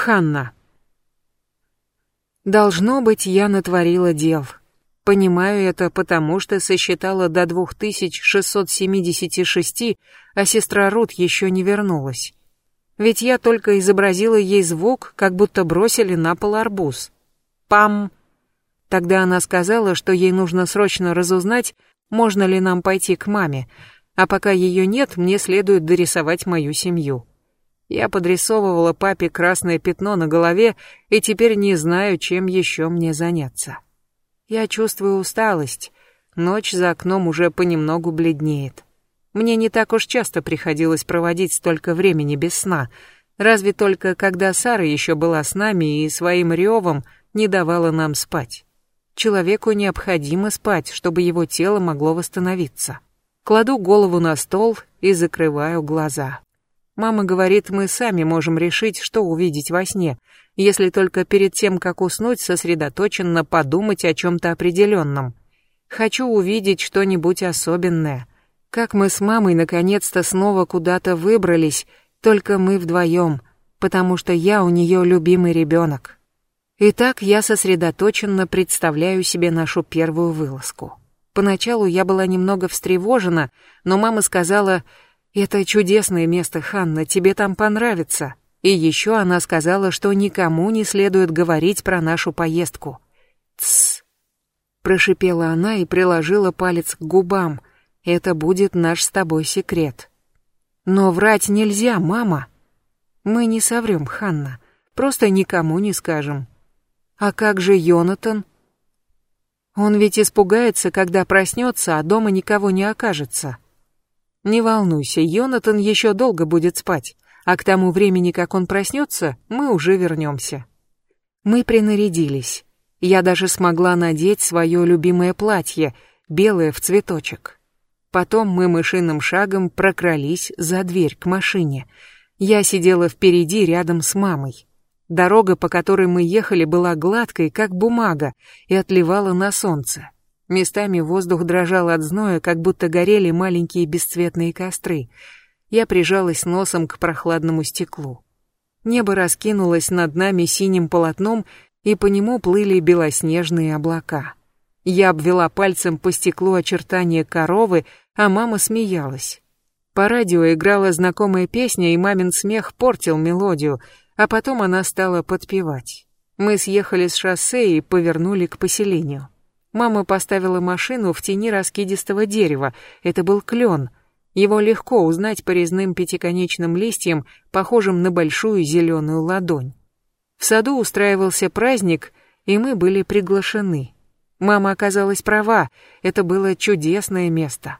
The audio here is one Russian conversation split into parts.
Ханна. Должно быть, я натворила дел. Понимаю это потому, что сосчитала до 2676, а сестра Рут еще не вернулась. Ведь я только изобразила ей звук, как будто бросили на пол арбуз. Пам! Тогда она сказала, что ей нужно срочно разузнать, можно ли нам пойти к маме, а пока ее нет, мне следует дорисовать мою семью. Я подрисовывала папе красное пятно на голове и теперь не знаю, чем еще мне заняться. Я чувствую усталость. Ночь за окном уже понемногу бледнеет. Мне не так уж часто приходилось проводить столько времени без сна, разве только когда Сара еще была с нами и своим ревом не давала нам спать. Человеку необходимо спать, чтобы его тело могло восстановиться. Кладу голову на стол и закрываю глаза. Мама говорит, мы сами можем решить, что увидеть во сне, если только перед тем, как уснуть, сосредоточенно подумать о чем-то определенном. Хочу увидеть что-нибудь особенное. Как мы с мамой наконец-то снова куда-то выбрались, только мы вдвоем, потому что я у нее любимый ребенок. Итак, я сосредоточенно представляю себе нашу первую вылазку. Поначалу я была немного встревожена, но мама сказала «Это чудесное место, Ханна, тебе там понравится». И еще она сказала, что никому не следует говорить про нашу поездку. «Тссс», — прошипела она и приложила палец к губам. «Это будет наш с тобой секрет». «Но врать нельзя, мама». «Мы не соврем, Ханна, просто никому не скажем». «А как же Йонатан?» «Он ведь испугается, когда проснется, а дома никого не окажется». Не волнуйся, Йонатан еще долго будет спать, а к тому времени, как он проснется, мы уже вернемся. Мы принарядились. Я даже смогла надеть свое любимое платье, белое в цветочек. Потом мы мышиным шагом прокрались за дверь к машине. Я сидела впереди рядом с мамой. Дорога, по которой мы ехали, была гладкой, как бумага, и отливала на солнце. Местами воздух дрожал от зноя, как будто горели маленькие бесцветные костры. Я прижалась носом к прохладному стеклу. Небо раскинулось над нами синим полотном, и по нему плыли белоснежные облака. Я обвела пальцем по стеклу очертания коровы, а мама смеялась. По радио играла знакомая песня, и мамин смех портил мелодию, а потом она стала подпевать. Мы съехали с шоссе и повернули к поселению. Мама поставила машину в тени раскидистого дерева. Это был клен. Его легко узнать по резным пятиконечным листьям, похожим на большую зеленую ладонь. В саду устраивался праздник, и мы были приглашены. Мама оказалась права, это было чудесное место.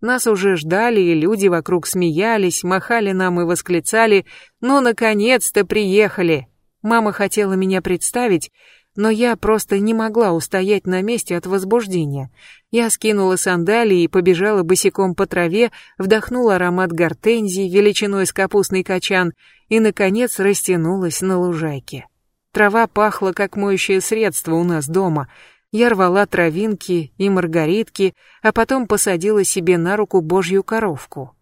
Нас уже ждали, и люди вокруг смеялись, махали нам и восклицали «Ну, наконец-то приехали!» Мама хотела меня представить, но я просто не могла устоять на месте от возбуждения. Я скинула сандалии и побежала босиком по траве, вдохнула аромат гортензий величиной с капустный качан и, наконец, растянулась на лужайке. Трава пахла, как моющее средство у нас дома. Я рвала травинки и маргаритки, а потом посадила себе на руку божью коровку.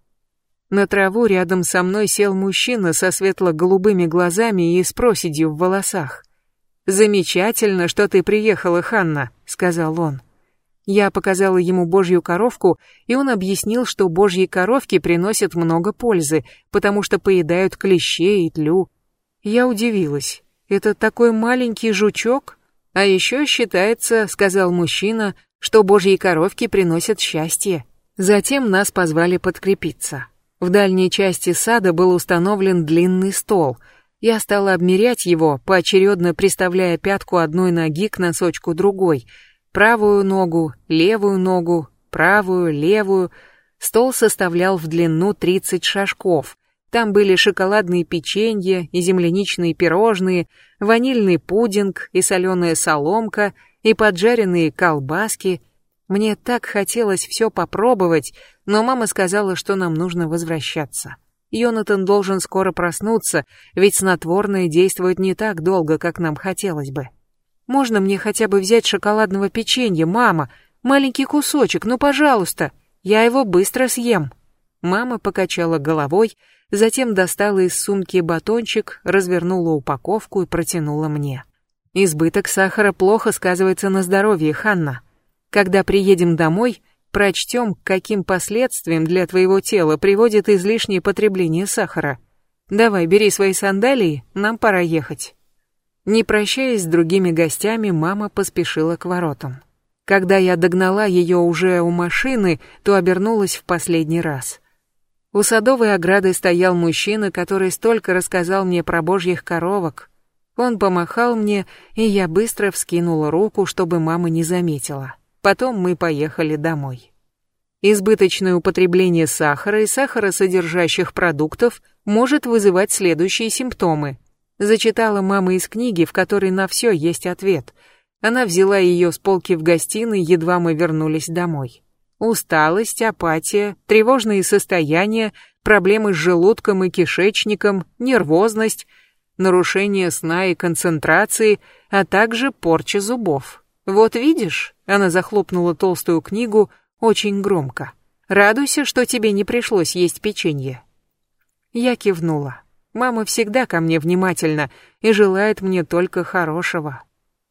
На траву рядом со мной сел мужчина со светло-голубыми глазами и с проседью в волосах. «Замечательно, что ты приехала, Ханна», — сказал он. Я показала ему божью коровку, и он объяснил, что божьи коровки приносят много пользы, потому что поедают клещей и тлю. Я удивилась. Это такой маленький жучок? А еще считается, сказал мужчина, что божьи коровки приносят счастье. Затем нас позвали подкрепиться. В дальней части сада был установлен длинный стол — я стала обмерять его, поочередно приставляя пятку одной ноги к носочку другой, правую ногу, левую ногу, правую, левую. Стол составлял в длину 30 шажков. Там были шоколадные печенья и земляничные пирожные, ванильный пудинг и соленая соломка, и поджаренные колбаски. Мне так хотелось все попробовать, но мама сказала, что нам нужно возвращаться. Йонатан должен скоро проснуться, ведь снотворное действует не так долго, как нам хотелось бы. Можно мне хотя бы взять шоколадного печенья, мама? Маленький кусочек, ну, пожалуйста. Я его быстро съем. Мама покачала головой, затем достала из сумки батончик, развернула упаковку и протянула мне. Избыток сахара плохо сказывается на здоровье, Ханна. Когда приедем домой, прочтем, к каким последствиям для твоего тела приводит излишнее потребление сахара. Давай, бери свои сандалии, нам пора ехать. Не прощаясь с другими гостями, мама поспешила к воротам. Когда я догнала ее уже у машины, то обернулась в последний раз. У садовой ограды стоял мужчина, который столько рассказал мне про божьих коровок. Он помахал мне, и я быстро вскинула руку, чтобы мама не заметила. Потом мы поехали домой. Избыточное употребление сахара и сахаросодержащих продуктов может вызывать следующие симптомы. Зачитала мама из книги, в которой на все есть ответ. Она взяла ее с полки в гостиной, едва мы вернулись домой. Усталость, апатия, тревожные состояния, проблемы с желудком и кишечником, нервозность, нарушение сна и концентрации, а также порча зубов. Вот видишь, она захлопнула толстую книгу очень громко. Радуйся, что тебе не пришлось есть печенье. Я кивнула. Мама всегда ко мне внимательна и желает мне только хорошего.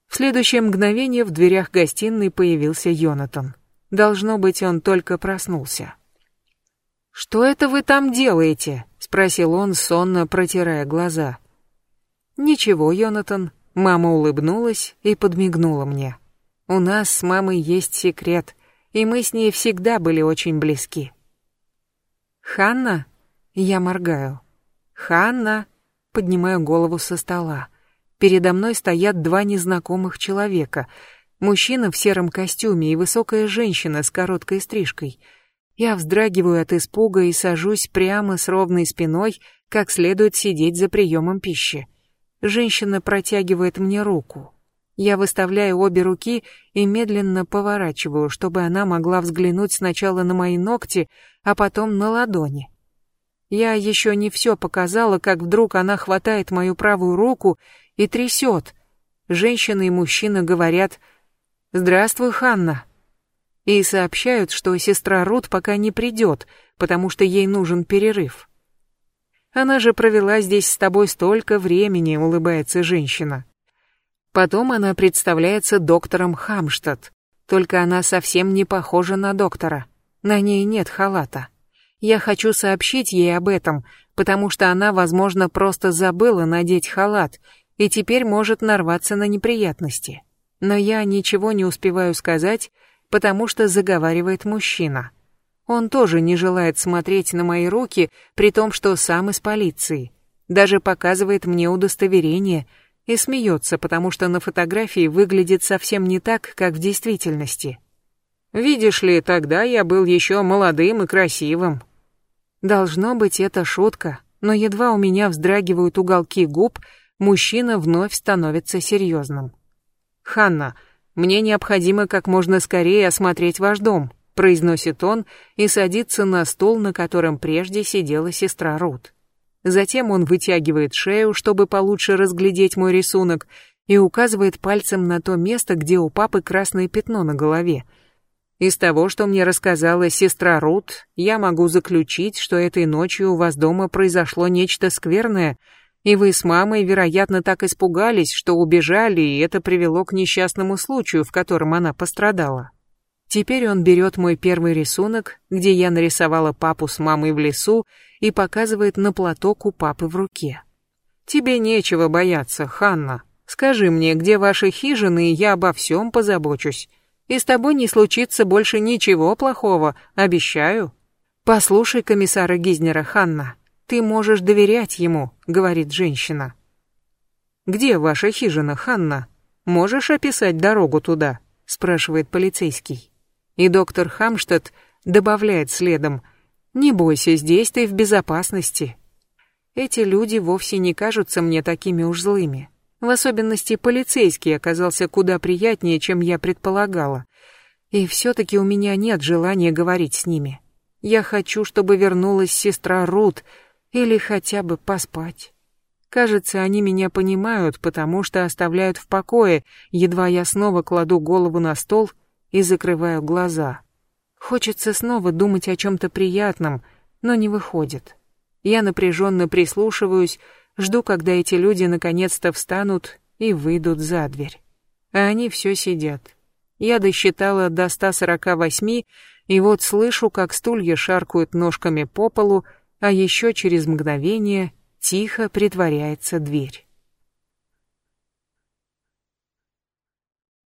В следующее мгновение в дверях гостиной появился Йонатан. Должно быть, он только проснулся. «Что это вы там делаете?» — спросил он, сонно протирая глаза. «Ничего, Йонатан». Мама улыбнулась и подмигнула мне. «У нас с мамой есть секрет, и мы с ней всегда были очень близки». «Ханна?» Я моргаю. «Ханна!» Поднимаю голову со стола. Передо мной стоят два незнакомых человека. Мужчина в сером костюме и высокая женщина с короткой стрижкой. Я вздрагиваю от испуга и сажусь прямо с ровной спиной, как следует сидеть за приемом пищи. Женщина протягивает мне руку. Я выставляю обе руки и медленно поворачиваю, чтобы она могла взглянуть сначала на мои ногти, а потом на ладони. Я еще не все показала, как вдруг она хватает мою правую руку и трясет. Женщина и мужчина говорят «Здравствуй, Ханна». И сообщают, что сестра Рут пока не придет, потому что ей нужен перерыв. Она же провела здесь с тобой столько времени, улыбается женщина. Потом она представляется доктором Хамштадт, только она совсем не похожа на доктора. На ней нет халата. Я хочу сообщить ей об этом, потому что она, возможно, просто забыла надеть халат и теперь может нарваться на неприятности. Но я ничего не успеваю сказать, потому что заговаривает мужчина. Он тоже не желает смотреть на мои руки, при том, что сам из полиции. Даже показывает мне удостоверение и смеется, потому что на фотографии выглядит совсем не так, как в действительности. Видишь ли, тогда я был еще молодым и красивым, Должно быть, это шутка, но едва у меня вздрагивают уголки губ, мужчина вновь становится серьезным. «Ханна, мне необходимо как можно скорее осмотреть ваш дом», произносит он и садится на стул, на котором прежде сидела сестра Рут. Затем он вытягивает шею, чтобы получше разглядеть мой рисунок, и указывает пальцем на то место, где у папы красное пятно на голове — из того, что мне рассказала сестра Рут, я могу заключить, что этой ночью у вас дома произошло нечто скверное, и вы с мамой, вероятно, так испугались, что убежали, и это привело к несчастному случаю, в котором она пострадала. Теперь он берет мой первый рисунок, где я нарисовала папу с мамой в лесу, и показывает на платок у папы в руке. «Тебе нечего бояться, Ханна. Скажи мне, где ваши хижины, и я обо всем позабочусь и с тобой не случится больше ничего плохого, обещаю. Послушай комиссара Гизнера, Ханна, ты можешь доверять ему, говорит женщина. Где ваша хижина, Ханна? Можешь описать дорогу туда? спрашивает полицейский. И доктор Хамштадт добавляет следом: "Не бойся, здесь ты в безопасности". Эти люди вовсе не кажутся мне такими уж злыми. В особенности полицейский оказался куда приятнее, чем я предполагала. И все-таки у меня нет желания говорить с ними. Я хочу, чтобы вернулась сестра Рут или хотя бы поспать. Кажется, они меня понимают, потому что оставляют в покое, едва я снова кладу голову на стол и закрываю глаза. Хочется снова думать о чем-то приятном, но не выходит. Я напряженно прислушиваюсь, жду, когда эти люди наконец-то встанут и выйдут за дверь. А они все сидят. Я досчитала до 148, и вот слышу, как стулья шаркают ножками по полу, а еще через мгновение тихо притворяется дверь.